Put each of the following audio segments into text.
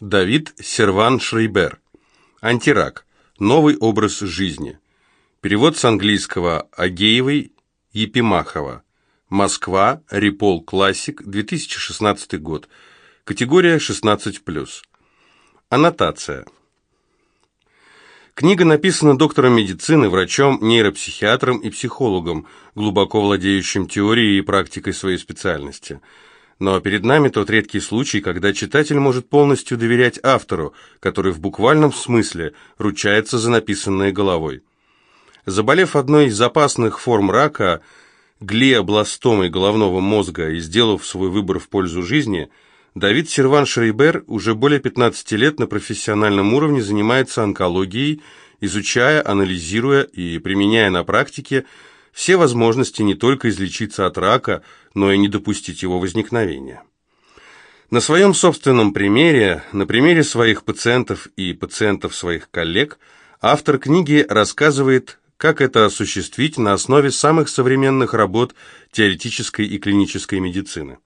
Давид Серван Шрейбер. Антирак. Новый образ жизни. Перевод с английского Агеевой Епимахова. Москва. Репол Классик. 2016 год. Категория 16+. Аннотация. Книга написана доктором медицины, врачом, нейропсихиатром и психологом, глубоко владеющим теорией и практикой своей специальности. Но перед нами тот редкий случай, когда читатель может полностью доверять автору, который в буквальном смысле ручается за написанное головой. Заболев одной из опасных форм рака, глиобластомой головного мозга и сделав свой выбор в пользу жизни, Давид Серван Шрейбер уже более 15 лет на профессиональном уровне занимается онкологией, изучая, анализируя и применяя на практике все возможности не только излечиться от рака, но и не допустить его возникновения. На своем собственном примере, на примере своих пациентов и пациентов своих коллег, автор книги рассказывает, как это осуществить на основе самых современных работ теоретической и клинической медицины.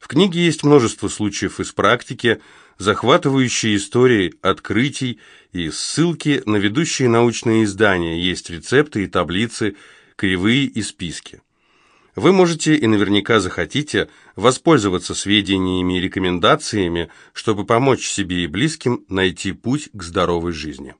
В книге есть множество случаев из практики, захватывающие истории открытий и ссылки на ведущие научные издания, есть рецепты и таблицы, кривые и списки. Вы можете и наверняка захотите воспользоваться сведениями и рекомендациями, чтобы помочь себе и близким найти путь к здоровой жизни.